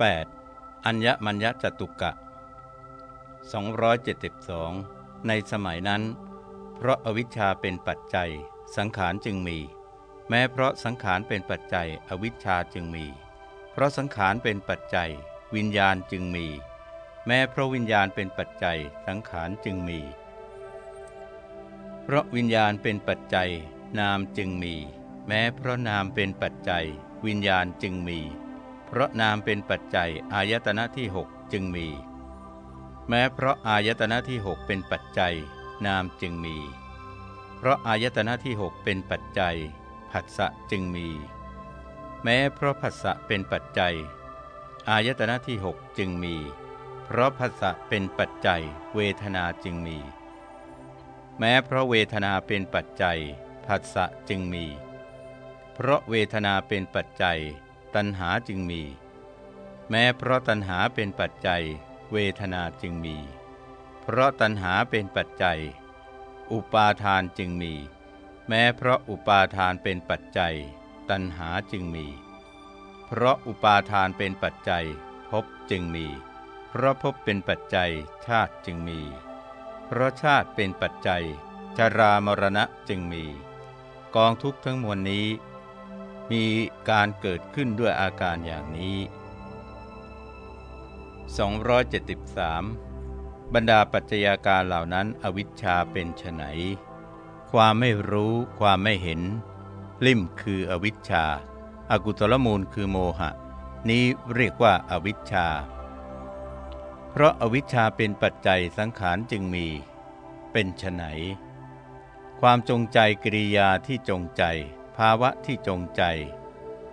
8. อัญญมัญญจตุกะ 272 ในสมัยนั้น เพราะอวิชชาเป็นปัจจัย สังขารจึงมี แม้เพราะสังขารเป็นปัจจัย อวิชชาจึงมี เพราะสังขารเป็นปัจจัย วิญญาณจึงมี แม้เพราะวิญญาณเป็นปัจจัย สังขารจึงมี เพราะวิญญาณเป็นปัจจัย นามจึงมี แม้เพราะนามเป็นปัจจัย วิญญาณจึงมี เพราะนามเป็นปัจจัยอายตนะที่หกจึงมี แม้เพราะอายตนะที่หกเป็นปัจจัย นามจึงมี เพราะอายตนะที่หกเป็นปัจจัยผัสสะจึงมี แม้เพราะผัสสะเป็นปัจจัย อายตนะที่หกจึงมี เพราะผัสสะเป็นปัจจัย เวทนาจึงมี แม้เพราะเวทนาเป็นปัจจัยผัสสะจึงมี เพราะเวทนาเป็นปัจจัย ตัณหาจึงมี แม้เพราะตัณหาเป็นปัจจัย เวทนาจึงมี เพราะตัณหาเป็นปัจจัย อุปาทานจึงมี แม้เพราะอุปาทานเป็นปัจจัย ตัณหาจึงมี เพราะอุปาทานเป็นปัจจัยภพจึงมี เพราะภพเป็นปัจจัยชาติจึงมี เพราะชาติเป็นปัจจัยชรามรณะจึงมี กองทุกข์ทั้งมวลนี้ มีการเกิดขึ้นด้วยอาการอย่างนี้ 273 บรรดาปัจจัยาการเหล่านั้นอวิชชาเป็นไฉนความไม่รู้ความไม่เห็น ลิ่มคืออวิชชาอากุตลมูลคือโมหะ นี้เรียกว่าอาวิชชา เพราะอาวิชชาเป็นปัจจัยสังขารจึงมี เป็นไฉนความจงใจกิริยาที่จงใจาวะที่จงใจ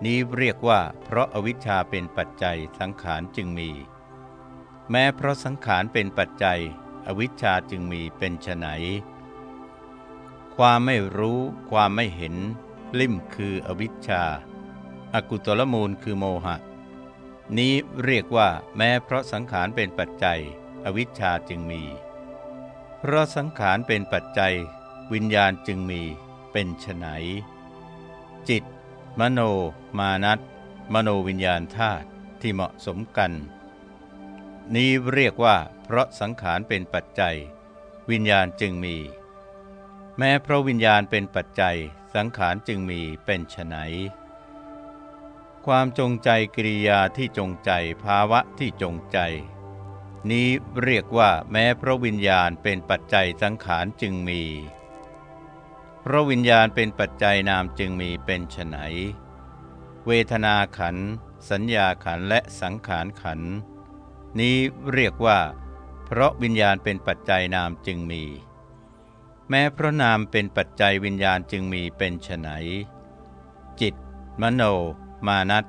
นี้เรียกว่า เพราะอาวิชชาเป็นปัจจัยสังขารจึงมี แม้เพราะสังขารเป็นปัจจัย อวิชชาจึงมีเป็นไฉนความไม่รู้ ความไม่เห็น ลิ่มคืออวิชชาอากุตลมูลคือโมหะ นี้เรียกว่า แม้เพราะสังขารเป็นปัจจัย อวิชชาจึงมี เพราะสังขารเป็นปัจจัย วิญญาณจึงมีเป็นไฉน จิต มโน มานัตมโนวิญญาณธาตุที่เหมาะสมกัน นี้เรียกว่า เพราะสังขารเป็นปัจจัย วิญญาณจึงมี แม้เพราะวิญญาณเป็นปัจจัย สังขารจึงมีเป็นไฉนความจงใจกิริยาที่จงใจภาวะที่จงใจ นี้เรียกว่าแม้เพราะวิญญาณเป็นปัจจัยสังขารจึงมี เพราะวิญญาณเป็นปัจจัยนามจึงมีเป็นไฉนเวทนาขัน สัญญาขันและสังขารขัน นี้เรียกว่า เพราะวิญญาณเป็นปัจจัยนามจึงมี แม้เพราะนามเป็นปัจจัยวิญญาณจึงมีเป็นไฉนจิต มโน มานัต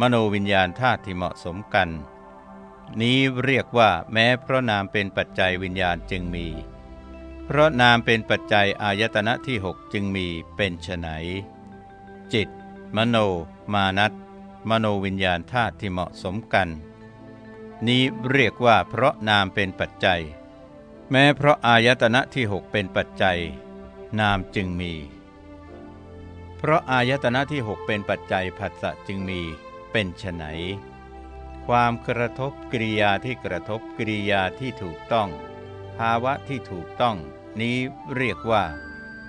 มโนวิญญาณธาตุที่เหมาะสมกัน นี้เรียกว่า แม้เพราะนามเป็นปัจจัยวิญญาณจึงมี เพราะนามเป็นปัจจัยอายตนะที่หกจึงมีเป็นไฉนจิต มโน มานัตมโนวิญญาณธาตุที่เหมาะสมกัน นี้เรียกว่าเพราะนามเป็นปัจจัย แม้เพราะอายตนะที่หกเป็นปัจจัย นามจึงมี เพราะอายตนะที่หกเป็นปัจจัยผัสสะจึงมีเป็นไฉนความกระทบกิริยาที่กระทบกิริยาที่ถูกต้อง ภาวะที่ถูกต้อง นี้เรียกว่า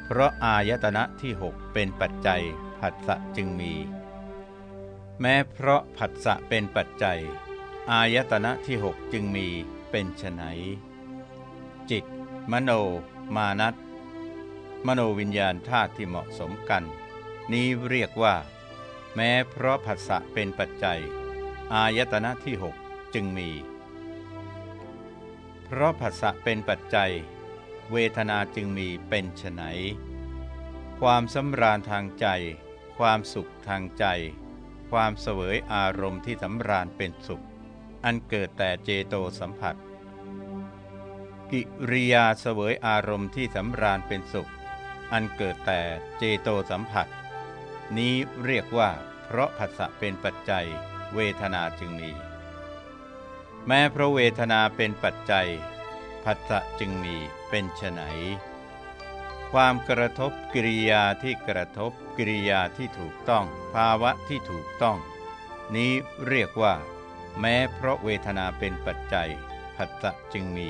เพราะอายตนะที่หกเป็นปัจจัยผัสสะจึงมี แม้เพราะผัสสะเป็นปัจจัย อายตนะที่หกจึงมีเป็นไฉนจิต มโน มานัตมโนวิญญาณธาตุที่เหมาะสมกัน นี้เรียกว่า แม้เพราะผัสสะเป็นปัจจัย อายตนะที่หกจึงมี เพราะผัสสะเป็นปัจจัย เวทนาจึงมีเป็นไฉนความสำราญทางใจ ความสุขทางใจ ความเสวยอารมณ์ที่สำราญเป็นสุข อันเกิดแต่เจโตสัมผัส กิริยาเสวยอารมณ์ที่สำราญเป็นสุข อันเกิดแต่เจโตสัมผัส นี้เรียกว่า เพราะผัสสะเป็นปัจจัย เวทนาจึงมี แม้พระเวทนาเป็นปัจจัยผัสสะจึงมีเป็นไฉนความกระทบกิริยาที่กระทบกิริยาที่ถูกต้อง ภาวะที่ถูกต้อง นี้เรียกว่า แม้เพราะเวทนาเป็นปัจจัยผัสสะจึงมี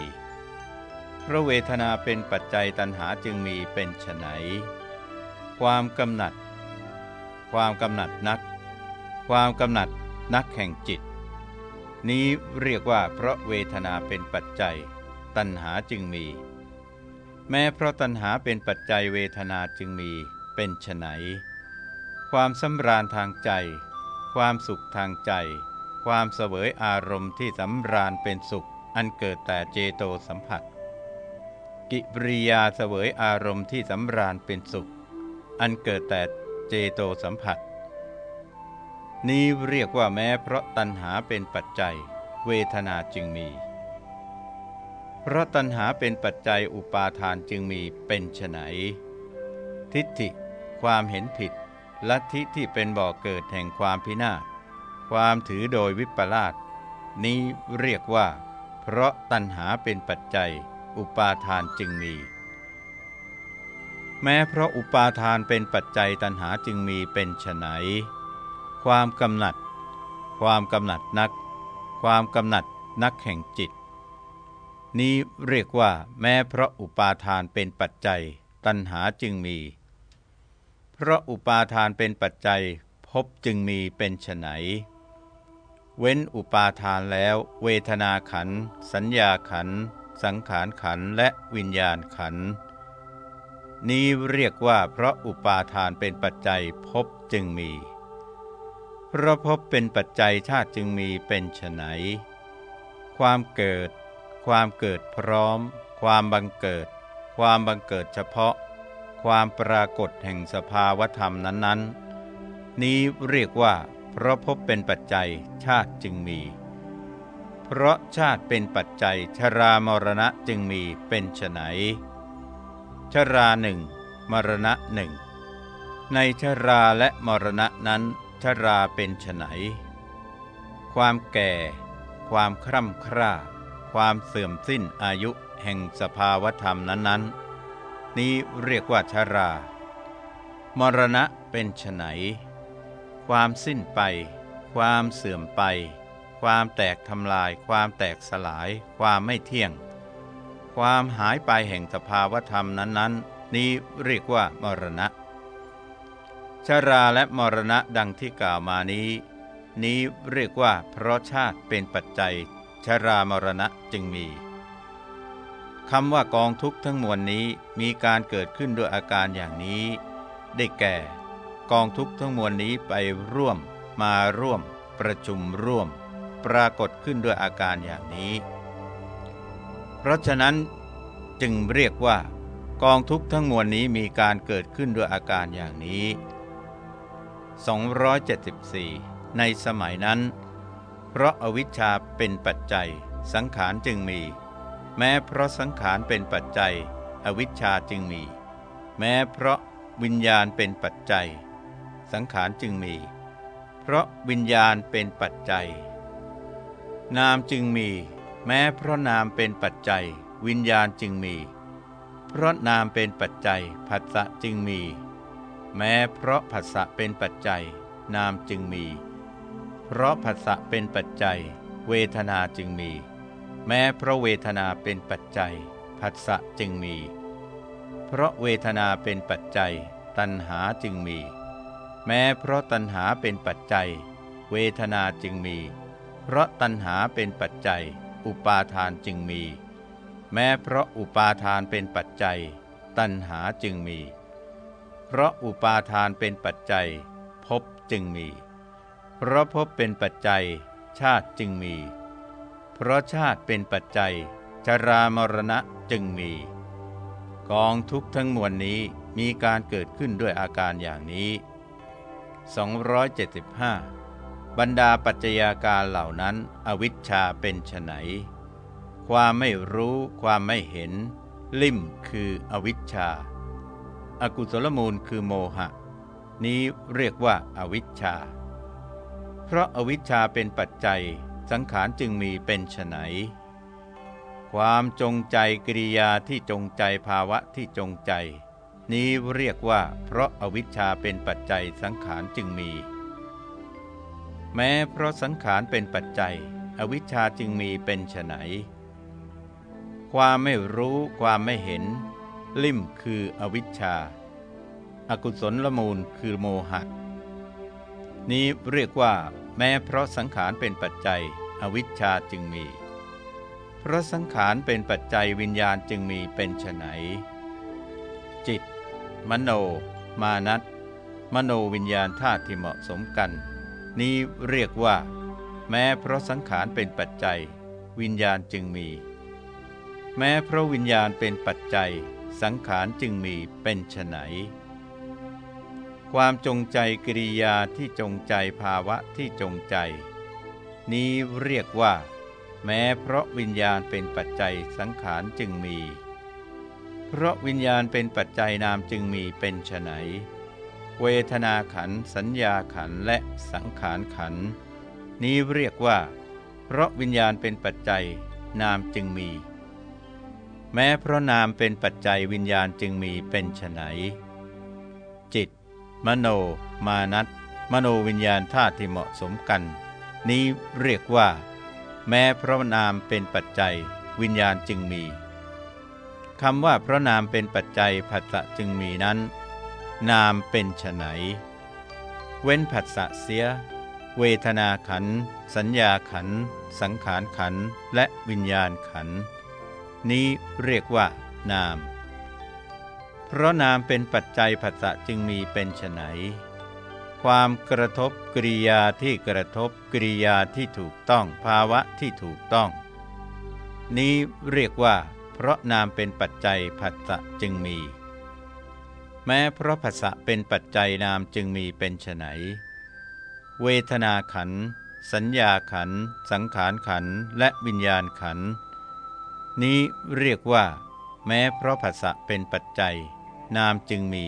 เพราะเวทนาเป็นปัจจัยตัณหาจึงมีเป็นไฉนความกำหนัด ความกำหนัดนัก ความกำหนัดนักแห่งจิต นี้เรียกว่าเพราะเวทนาเป็นปัจจัย ตัณหาจึงมี แม้เพราะตัณหาเป็นปัจจัยเวทนาจึงมี เป็นไฉนความสำราญทางใจ ความสุขทางใจ ความเสวยอารมณ์ที่สำราญเป็นสุข อันเกิดแต่เจโตสัมผัส กิปริยาเสวยอารมณ์ที่สำราญเป็นสุข อันเกิดแต่เจโตสัมผัส นี้เรียกว่าแม้เพราะตัณหาเป็นปัจจัย เวทนาจึงมี เพราะตัณหาเป็นปัจจัยอุปาทานจึงมีเป็นไฉนทิฏฐิ ความเห็นผิด ลัทธิที่เป็นบ่อกเกิดแห่งความพินาศความถือโดยวิปลาสนี้เรียกว่า เพราะตัณหาเป็นปัจจัย อุปาทานจึงมี แม้เพราะอุปาทานเป็นปัจจัยตัณหาจึงมีเป็นไฉน ความกำหนัด ความกำหนัดนัก ความกำหนัดนักแห่งจิต นี้เรียกว่าแม้เพราะอุปาทานเป็นปัจจัย ตัณหาจึงมี เพราะอุปาทานเป็นปัจจัยพบจึงมีเป็นไฉนเว้นอุปาทานแล้วเวทนาขัน สัญญาขัน สังขารขันและวิญญาณขัน นี้เรียกว่าเพราะอุปาทานเป็นปัจจัยพบจึงมี เพราะพบเป็นปัจจัยชาติจึงมีเป็นไฉนความเกิด ความเกิดพร้อม ความบังเกิด ความบังเกิดเฉพาะ ความปรากฏแห่งสภาวธรรมนั้นๆ นี้เรียกว่า เพราะพบเป็นปัจจัยชาติจึงมี เพราะชาติเป็นปัจจัยชรามรณะจึงมีเป็นไฉนชราหนึ่งมรณะหนึ่งในชราและมรณะนั้น ชราเป็นไนความแก่ ความคร่ำคร่า ความเสื่อมสิ้นอายุแห่งสภาวธรรมนั้นๆ นี้เรียกว่าชรา มรณะเป็นไนความสิ้นไป ความเสื่อมไป ความแตกทำลาย ความแตกสลาย ความไม่เที่ยง ความหายไปแห่งสภาวธรรมนั้นๆ นี้เรียกว่ามรณะ ชาราและมรณะดังที่กล่าวมานี้ นี้เรียกว่าเพราะชาติเป็นปัจจัยชารามรณะจึงมีคำว่ากองทุกข์ทั้งมวลนี้มีการเกิดขึ้นด้วยอาการอย่างนี้ ได้แก่ กองทุกข์ทั้งมวลนี้ไปร่วม มาร่วม ประชุมร่วม ปรากฏขึ้นด้วยอาการอย่างนี้ เพราะฉะนั้นจึงเรียกว่า กองทุกข์ทั้งมวลนี้มีการเกิดขึ้นด้วยอาการอย่างนี้ 274 ในสมัยนั้น เพราะอาวิชชาเป็นปัจจัย สังขารจึงมี แม้เพราะสังขารเป็นปัจจัย อวิชชาจึงมี แม้เพราะวิญญาณเป็นปัจจัย สังขารจึงมี เพราะวิญญาณเป็นปัจจัย นามจึงมี แม้เพราะนามเป็นปัจจัย วิญญาณจึงมี เพราะนามเป็นปัจจัยผัสสะจึงมี แม้เพราะผัสสะเป็นปัจจัย นามจึงมี เพราะผัสสะเป็นปัจจัย เวทนาจึงมี แม้เพราะเวทนาเป็นปัจจัยผัสสะจึงมี เพราะเวทนาเป็นปัจจัย ตัณหาจึงมี แม้เพราะตัณหาเป็นปัจจัย เวทนาจึงมี เพราะตัณหาเป็นปัจจัย อุปาทานจึงมี แม้เพราะอุปาทานเป็นปัจจัย ตัณหาจึงมี เพราะอุปาทานเป็นปัจจัยภพจึงมี เพราะภพเป็นปัจจัย ชาติจึงมี เพราะชาติเป็นปัจจัย ชรามรณะจึงมี กองทุกทั้งมวลนี้มีการเกิดขึ้นด้วยอาการอย่างนี้ 275 บรรดาปัจจัยาการเหล่านั้น อวิชชาเป็นไฉนความไม่รู้ ความไม่เห็น ลิ่มคืออวิชชา อากุศลมูลคือโมหะ นี้เรียกว่าอาวิชชา เพราะอาวิชชาเป็นปัจจัยสังขารจึงมีเป็นไฉนความจงใจกิริยาที่จงใจภาวะที่จงใจ นี้เรียกว่า เพราะอาวิชชาเป็นปัจจัยสังขารจึงมี แม้เพราะสังขารเป็นปัจจัย อวิชชาจึงมีเป็นไฉนความไม่รู้ความไม่เห็น ลิ่มคืออวิชชาอากุศลละมูลคือโมหะ นี้เรียกว่า แม้เพราะสังขารเป็นปัจจัย อวิชชาจึงมี เพราะสังขารเป็นปัจจัยวิญญาณจึงมีเป็นไฉนจิต มโน มานัตมโนวิญญาณธาตุที่เหมาะสมกัน นี้เรียกว่า แม้เพราะสังขารเป็นปัจจัย วิญญาณจึงมี แม้เพราะวิญญาณเป็นปัจจัย สังขารจึงมีเป็นไฉนความจงใจกิริยาที่จงใจภาวะที่จงใจ นี้เรียกว่า แม้เพราะวิญญาณเป็นปัจจัยสังขารจึงมี เพราะวิญญาณเป็นปัจจัยนามจึงมีเป็นไฉนเวทนาขันสัญญาขันและสังขารขันนี้เรียกว่า เพราะวิญญาณเป็นปัจจัยนามจึงมี แม้เพราะนามเป็นปัจจัยวิญญาณจึงมีเป็นไฉนจิต มโน มานัตมโนวิญญาณธาตุที่เหมาะสมกัน นี้เรียกว่า แม้เพราะนามเป็นปัจจัย วิญญาณจึงมีคำว่าเพราะนามเป็นปัจจัยผัสสะจึงมีนั้น นามเป็นไฉนเว้นผัสสะเสีย เวทนาขัน สัญญาขัน สังขารขัน และวิญญาณขัน นี้เรียกว่า นาม เพราะนามเป็นปัจจัยผัสสะจึงมีเป็นไฉนความกระทบกริยาที่กระทบกริยาที่ถูกต้องภาวะที่ถูกต้อง นี้เรียกว่า เพราะนามเป็นปัจจัยผัสสะจึงมี แม้เพราะผัสสะเป็นปัจจัยนามจึงมีเป็นไฉนเวทนาขัน สัญญาขัน สังขารขันและวิญญาณขัน นี้เรียกว่า แม้เพราะผัสสะเป็นปัจจัย นามจึงมี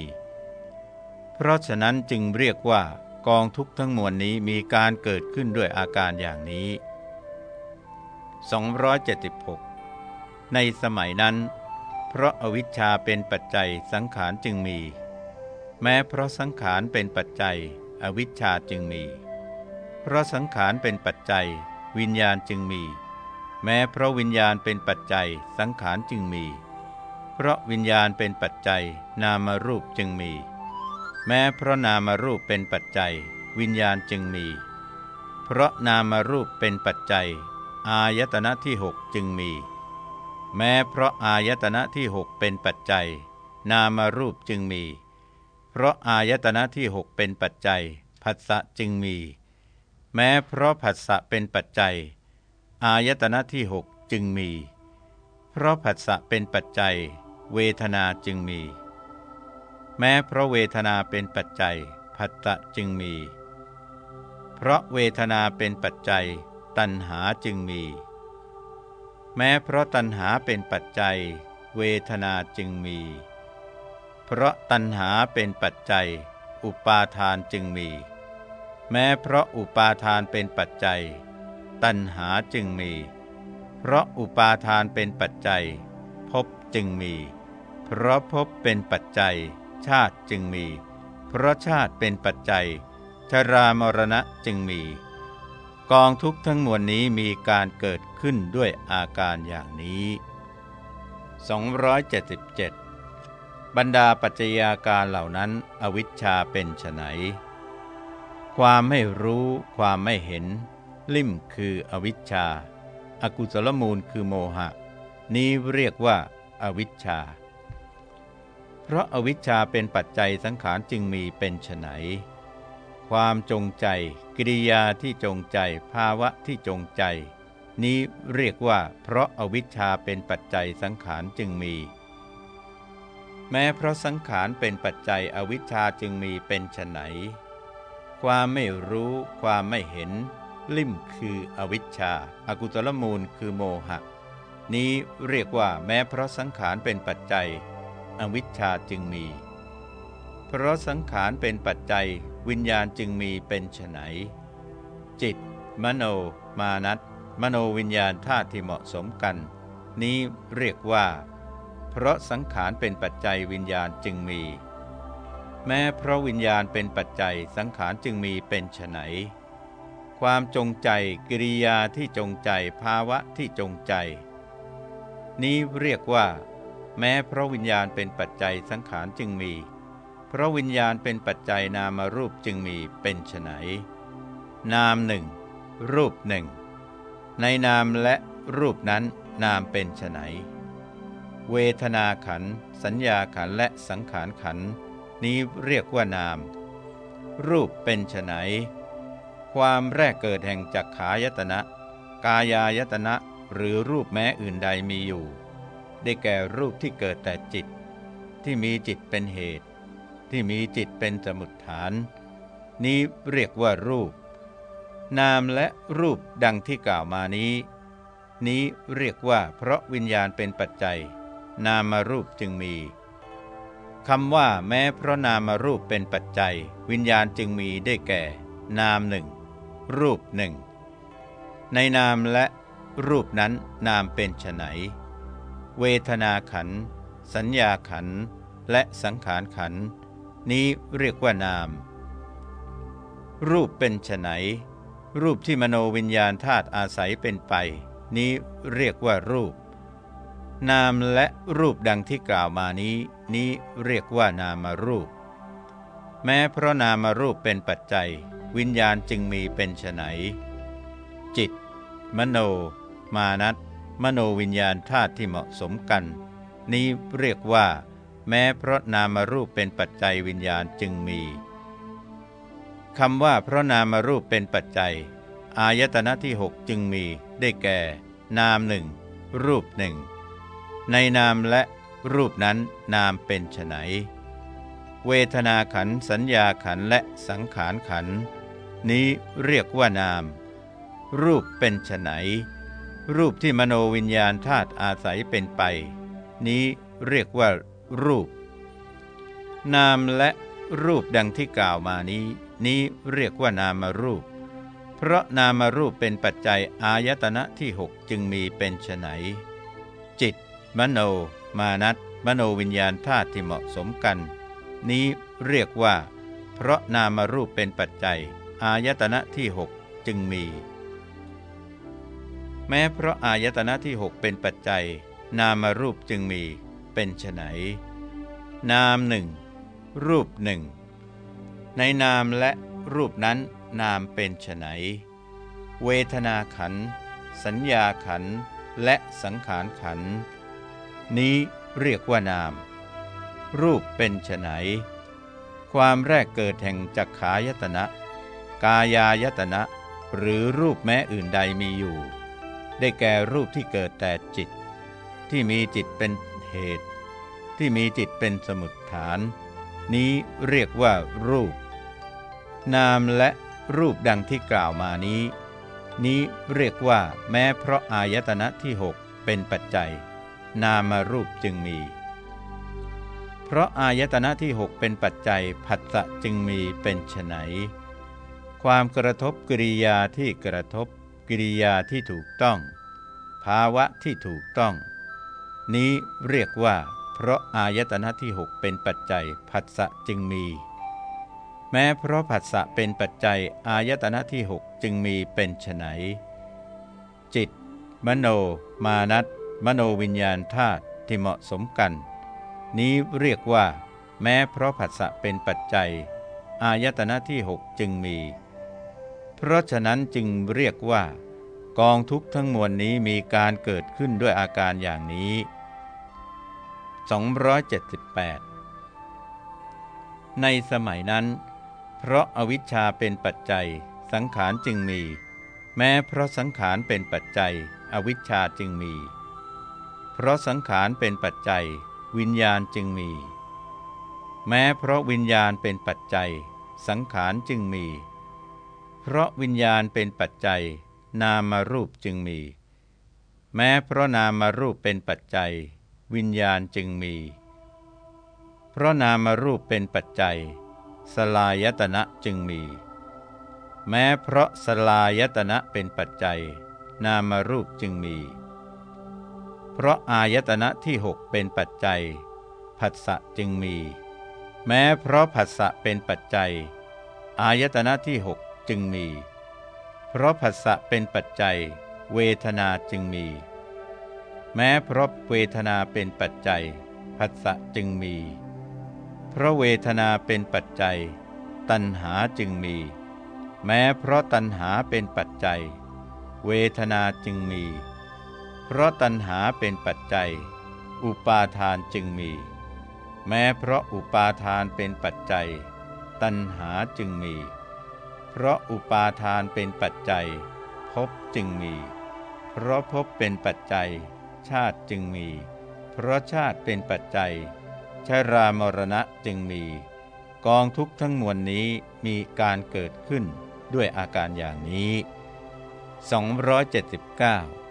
เพราะฉะนั้นจึงเรียกว่ากองทุกทั้งมวลนี้มีการเกิดขึ้นด้วยอาการอย่างนี้ 276 ในสมัยนั้น เพราะอวิชชาเป็นปัจจัยสังขารจึงมี แม้เพราะสังขารเป็นปัจจัย อวิชชาจึงมี เพราะสังขารเป็นปัจจัย วิญญาณจึงมี แม้เพราะวิญญาณเป็นปัจจัยสังขารจึงมี เพราะวิญญาณเป็นปัจจัยนามรูปจึงมี แม้เพราะนามรูปเป็นปัจจัย วิญญาณจึงมี เพราะนามรูปเป็นปัจจัย อายตนะที่หกจึงมี แม้เพราะอายตนะที่หกเป็นปัจจัย นามรูปจึงมี เพราะอายตนะที่หกเป็นปัจจัยผัสสะจึงมี แม้เพราะผัสสะเป็นปัจจัย อายตนะที่หกจึงมี เพราะผัสสะเป็นปัจจัย เวทนาจึงมี แม้เพราะเวทนาเป็นปัจจัยผัสสะจึงมี เพราะเวทนาเป็นปัจจัย ตัณหาจึงมี แม้เพราะตัณหาเป็นปัจจัย เวทนาจึงมี เพราะตัณหาเป็นปัจจัย อุปาทานจึงมี แม้เพราะอุปาทานเป็นปัจจัย ตัณหาจึงมี เพราะอุปาทานเป็นปัจจัยภพจึงมี เพราะพบเป็นปัจจัย ชาติจึงมี เพราะชาติเป็นปัจจัย ชรามรณะจึงมี กองทุกทั้งมวลนี้มีการเกิดขึ้นด้วยอาการอย่างนี้ 277 บรรดาปัจจัยาการเหล่านั้นอวิชชาเป็นไฉนความไม่รู้ ความไม่เห็น ลิ่มคืออวิชชาอากุศลมูลคือโมหะ นี้เรียกว่าอาวิชชา เพราะอาวิชชาเป็นปัจจัยสังขารจึงมีเป็นไฉนความจงใจ กิริยาที่จงใจ ภาวะที่จงใจ นี้เรียกว่า เพราะอาวิชชาเป็นปัจจัยสังขารจึงมี แม้เพราะสังขารเป็นปัจจัยอวิชชาจึงมีเป็นไฉนความไม่รู้ ความไม่เห็น ลิ่มคืออวิชชาอากุตลมูลคือโมหะ นี้เรียกว่าแม้เพราะสังขารเป็นปัจจัย อวิชชาจึงมี เพราะสังขารเป็นปัจจัย วิญญาณจึงมีเป็นไฉนจิต มโน มานัตมโนวิญญาณธาตุที่เหมาะสมกัน นี้เรียกว่า เพราะสังขารเป็นปัจจัยวิญญาณจึงมี แม้เพราะวิญญาณเป็นปัจจัยสังขารจึงมีเป็นไฉน ความจงใจกิริยาที่จงใจภาวะที่จงใจ นี้เรียกว่า แม้เพราะวิญญาณเป็นปัจจัยสังขารจึงมี เพราะวิญญาณเป็นปัจจัยนามารูปจึงมีเป็นไฉนนามหนึ่งรูปหนึ่งในนามและรูปนั้นนามเป็นไฉนเวทนาขัน สัญญาขันและสังขารขัน นี้เรียกว่านาม รูปเป็นไฉน ความแรกเกิดแห่งจักขายตนะ กายายตนะหรือรูปแม้อื่นใดมีอยู่ ได้แก่รูปที่เกิดแต่จิต ที่มีจิตเป็นเหตุ ที่มีจิตเป็นสมุดฐาน นี้เรียกว่ารูป นามและรูปดังที่กล่าวมานี้ นี้เรียกว่าเพราะวิญญาณเป็นปัจจัย นามารูปจึงมีคำว่าแม้เพราะนามารูปเป็นปัจจัย วิญญาณจึงมีได้แก่ นามหนึ่ง รูปหนึ่ง ในนามและรูปนั้นนามเป็นไฉนเวทนาขัน สัญญาขัน และสังขารขัน นี้เรียกว่านาม รูปเป็นไฉนรูปที่มโนวิญญาณธาตุอาศัยเป็นไป นี้เรียกว่ารูป นามและรูปดังที่กล่าวมานี้ นี้เรียกว่านามารูป แม้เพราะนามารูปเป็นปัจจัย วิญญาณจึงมีเป็นไนจิต มโน มานัตมโนวิญญาณธาตุที่เหมาะสมกัน นี้เรียกว่า แม้เพราะนามารูปเป็นปัจจัยวิญญาณจึงมีคำว่าเพราะนามารูปเป็นปัจจัย อายตนะที่หกจึงมี ได้แก่ นามหนึ่งรูปหนึ่งในนามและรูปนั้นนามเป็นไนเวทนาขันสัญญาขันและสังขารขัน นี้เรียกว่านาม รูปเป็นไฉนรูปที่มโนวิญญาณธาตุอาศัยเป็นไป นี้เรียกว่า รูป นามและรูปดังที่กล่าวมานี้ นี้เรียกว่านามรูป เพราะนามรูปเป็นปัจจัยอายตนะที่หกจึงมีเป็นไฉนจิต มโน มานัตมโนวิญญาณธาตุที่เหมาะสมกัน นี้เรียกว่า เพราะนามารูปเป็นปัจจัย อายตนะที่หกจึงมี แม้เพราะอายตนะที่หกเป็นปัจจัย นามารูปจึงมีเป็นไฉนนามหนึ่งรูปหนึ่งในนามและรูปนั้นนามเป็นไฉนเวทนาขัน สัญญาขัน และสังขารขัน นี้เรียกว่านาม รูปเป็นไฉนความแรกเกิดแห่งจักขายตนะ กายายตนะ หรือรูปแม้อื่นใดมีอยู่ ได้แก่รูปที่เกิดแต่จิต ที่มีจิตเป็นเหตุ ที่มีจิตเป็นสมุดฐาน นี้เรียกว่ารูป นามและรูปดังที่กล่าวมานี้ นี้เรียกว่าแม้เพราะอายตนะที่หกเป็นปัจจัย นามารูปจึงมี เพราะอายตนะที่หกเป็นปัจจัยผัสสะจึงมีเป็นไฉน ความกระทบกิริยาที่กระทบกิริยาที่ถูกต้อง ภาวะที่ถูกต้อง นี้เรียกว่า เพราะอายตนะที่หกเป็นปัจจัยผัสสะจึงมี แม้เพราะผัสสะเป็นปัจจัยอายตนะที่หกจึงมีเป็นไฉนจิต มโน มานัตมโนวิญญาณธาตุที่เหมาะสมกัน นี้เรียกว่า แม้เพราะผัสสะเป็นปัจจัย อายตนะที่หกจึงมี เพราะฉะนั้นจึงเรียกว่า กองทุกข์ทั้งมวลนี้มีการเกิดขึ้นด้วยอาการอย่างนี้ 278 ในสมัยนั้น เพราะอาวิชชาเป็นปัจจัย สังขารจึงมี แม้เพราะสังขารเป็นปัจจัย อวิชชาจึงมี เพราะสังขารเป็นปัจจัย วิญญาณจึงมี แม้เพราะวิญญาณเป็นปัจจัย สังขารจึงมี เพราะวิญญาณเป็นปัจจัย นามารูปจึงมี แม้เพราะนามารูปเป็นปัจจัย วิญญาณจึงมี เพราะนามารูปเป็นปัจจัย สลายตนะจึงมี แม้เพราะสลายตนะเป็นปัจจัย นามารูปจึงมี เพราะอายตนะที่หกเป็นปัจจัยผัสสะจึงมี แม้เพราะผัสสะเป็นปัจจัย อายตนะที่หก จึงมี เพราะผัสสะเป็นปัจจัย เวทนาจึงมี แม้เพราะเวทนาเป็นปัจจัยผัสสะจึงมี เพราะเวทนาเป็นปัจจัย ตัณหาจึงมี แม้เพราะตัณหาเป็นปัจจัย เวทนาจึงมี เพราะตัณหาเป็นปัจจัย อุปาทานจึงมี แม้เพราะอุปาทานเป็นปัจจัย ตัณหาจึงมี เพราะอุปาทานเป็นปัจจัยภพจึงมี เพราะภพเป็นปัจจัย ชาติจึงมี เพราะชาติเป็นปัจจัยชรามรณะจึงมี กองทุกทั้งมวลนี้มีการเกิดขึ้นด้วยอาการอย่างนี้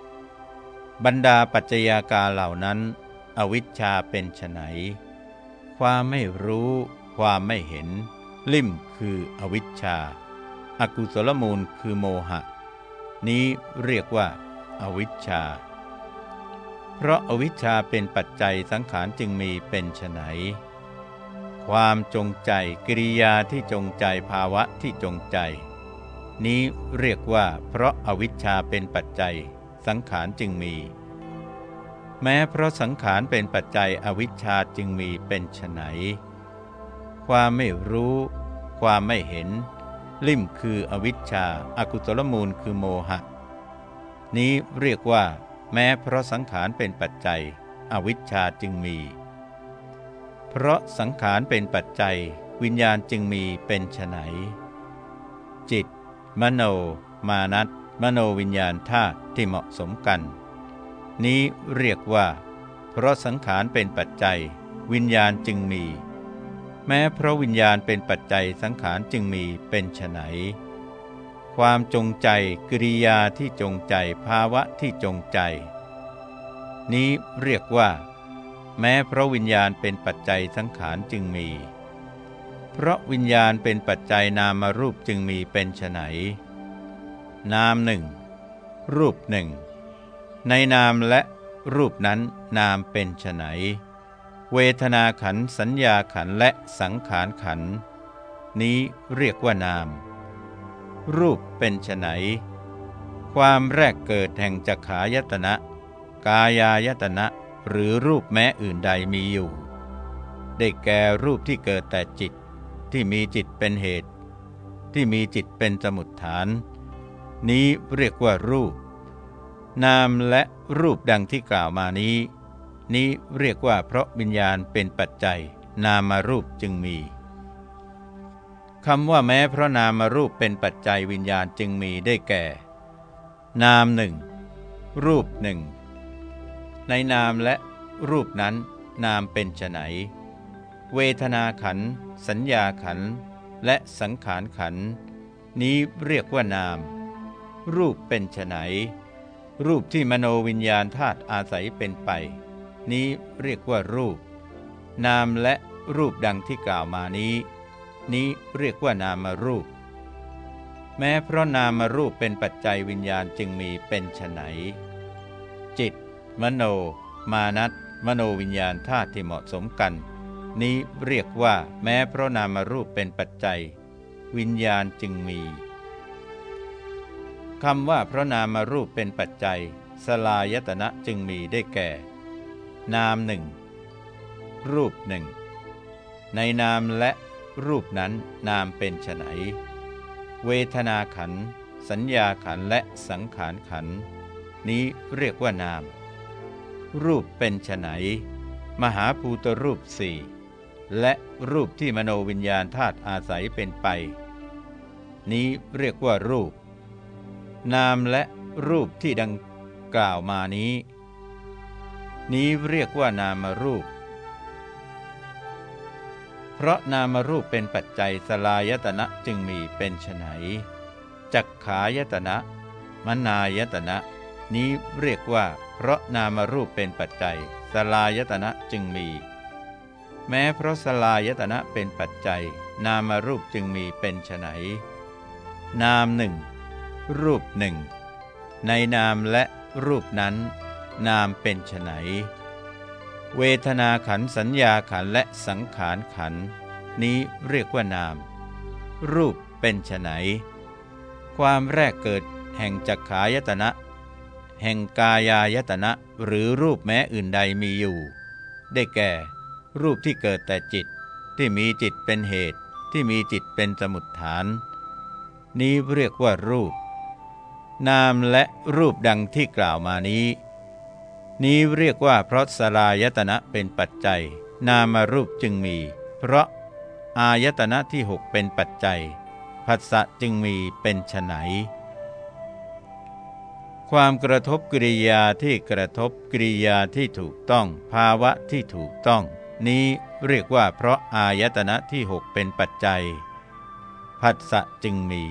279 บรรดาปัจจัยาการเหล่านั้น อวิชชาเป็นไฉนความไม่รู้ ความไม่เห็น ลิ่มคืออวิชชา อากุศลมูลคือโมหะ นี้เรียกว่าอาวิชชา เพราะอาวิชชาเป็นปัจจัยสังขารจึงมีเป็นไฉนความจงใจกิริยาที่จงใจภาวะที่จงใจ นี้เรียกว่าเพราะอาวิชชาเป็นปัจจัย สังขารจึงมี แม้เพราะสังขารเป็นปัจจัยอวิชชาจึงมีเป็นไฉนความไม่รู้ ความไม่เห็น ลิ่มคืออวิชชาอากุตลมูลคือโมหะ นี้เรียกว่า แม้เพราะสังขารเป็นปัจจัย อวิชชาจึงมี เพราะสังขารเป็นปัจจัย วิญญาณจึงมีเป็นไฉนจิต มโน มานัตมโนวิญญาณธาตุที่เหมาะสมกัน นี้เรียกว่า เพราะสังขารเป็นปัจจัย วิญญาณจึงมี แม้เพราะวิญญาณเป็นปัจจัยสังขารจึงมีเป็นไฉนความจงใจกิริยาที่จงใจภาวะที่จงใจ นี้เรียกว่า แม้เพราะวิญญาณเป็นปัจจัยสังขารจึงมี เพราะวิญญาณเป็นปัจจัยนามารูปจึงมีเป็นไฉนนามหนึ่งรูปหนึ่งในนามและรูปนั้นนามเป็นไฉน เวทนาขันสัญญาขันและสังขารขัน นี้เรียกว่านาม รูปเป็นไฉนความแรกเกิดแห่งจักขายตนะ กายายตนะ หรือรูปแม้อื่นใดมีอยู่ ได้แก่รูปที่เกิดแต่จิตที่มีจิตเป็นเหตุ ที่มีจิตเป็นสมุดฐาน นี้เรียกว่ารูป นามและรูปดังที่กล่าวมานี้ นี้เรียกว่าเพราะวิญญาณเป็นปัจจัย นามารูปจึงมีคำว่าแม้เพราะนามารูปเป็นปัจจัยวิญญาณจึงมีได้แก่ นามหนึ่งรูปหนึ่งในนามและรูปนั้น นามเป็นไฉนเวทนาขัน สัญญาขัน และสังขารขัน นี้เรียกว่านาม รูปเป็นไฉนรูปที่มโนวิญญาณธาตุอาศัยเป็นไป นี้เรียกว่ารูป นามและรูปดังที่กล่าวมานี้ นี้เรียกว่านามรูป แม้เพราะนามรูปเป็นปัจจัยวิญญาณจึงมีเป็นไฉนจิต มโน มานัตมโนวิญญาณธาตุที่เหมาะสมกัน นี้เรียกว่าแม้เพราะนามรูปเป็นปัจจัย วิญญาณจึงมีคำว่าเพราะนามารูปเป็นปัจจัย สลายตนะจึงมีได้แก่ นามหนึ่ง รูปหนึ่ง ในนามและรูปนั้นนามเป็นไฉนเวทนาขัน สัญญาขันและสังขารขัน นี้เรียกว่านาม รูปเป็นไฉนมหาภูตรูปสี่และรูปที่มโนวิญญาณธาตุอาศัยเป็นไป นี้เรียกว่ารูป นามและรูปที่ดังกล่าวมานี้ นี้เรียกว่านามรูป เพราะนามรูปเป็นปัจจัยสลายตนะจึงมีเป็นไฉนจักขายตนะ มนายตนะ นี้เรียกว่า เพราะนามรูปเป็นปัจจัยสลายตนะจึงมี แม้เพราะสลายตนะเป็นปัจจัย นามรูปจึงมีเป็นไฉนนามหนึ่งรูปหนึ่งในนามและรูปนั้น นามเป็นไฉนเวทนาขันสัญญาขันและสังขารขันนี้เรียกว่านาม รูปเป็นไฉนความแรกเกิดแห่งจักขายตนะ แห่งกายายตนะหรือรูปแม้อื่นใดมีอยู่ ได้แก่ รูปที่เกิดแต่จิตที่มีจิตเป็นเหตุที่มีจิตเป็นสมุดฐาน นี้เรียกว่ารูป นามและรูปดังที่กล่าวมานี้ นี้เรียกว่าเพราะสลายตนะเป็นปัจจัย นามารูปจึงมี เพราะอายตนะที่หกเป็นปัจจัยผัสสะจึงมีเป็นไฉนความกระทบกิริยาที่กระทบกิริยาที่ถูกต้อง ภาวะที่ถูกต้อง นี้เรียกว่าเพราะอายตนะที่หกเป็นปัจจัยผัสสะจึงมี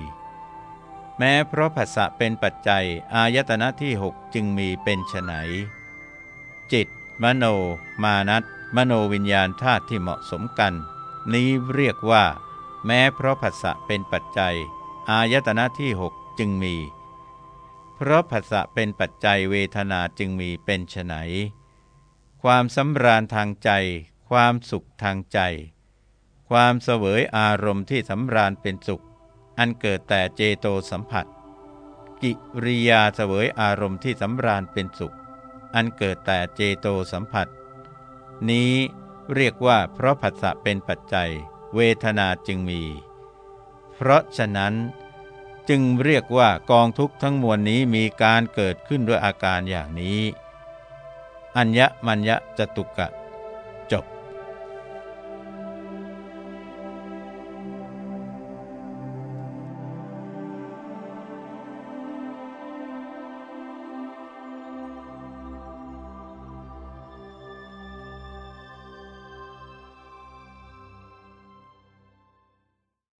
แม้เพราะผัสสะเป็นปัจจัย อายตนะที่หกจึงมีเป็นไฉน จิต มโน มานัตมโนวิญญาณธาตุที่เหมาะสมกัน นี้เรียกว่า แม้เพราะผัสสะเป็นปัจจัย อายตนะที่หกจึงมี เพราะผัสสะเป็นปัจจัยเวทนาจึงมีเป็นไฉนความสำราญทางใจ ความสุขทางใจ ความเสวยอารมณ์ที่สำราญเป็นสุข อันเกิดแต่เจโตสัมผัส กิริยาเสวยอารมณ์ที่สำราญเป็นสุข อันเกิดแต่เจโตสัมผัส นี้เรียกว่าเพราะผัสสะเป็นปัจจัย เวทนาจึงมี เพราะฉะนั้น จึงเรียกว่ากองทุกข์ทั้งมวลนี้มีการเกิดขึ้นด้วยอาการอย่างนี้ อัญญมัญญะจตุกะ